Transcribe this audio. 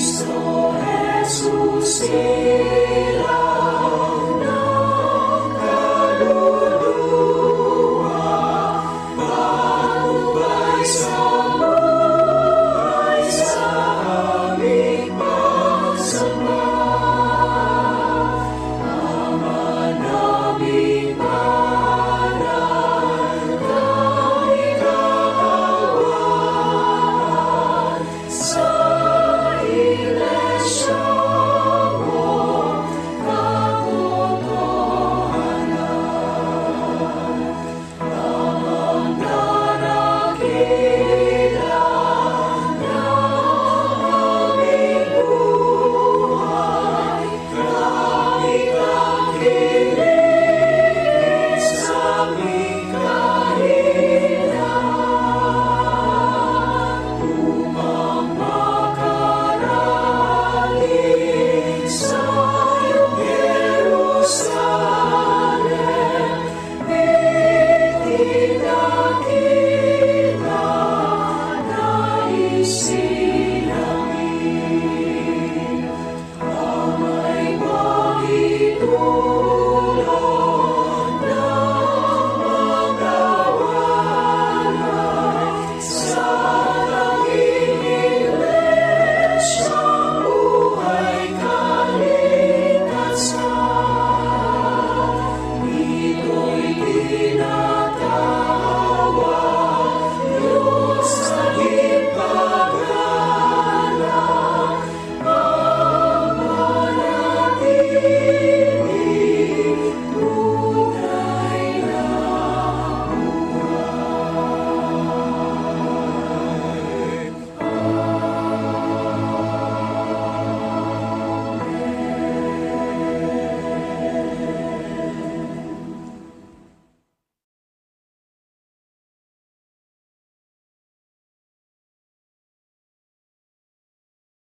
Cristo Jesus, será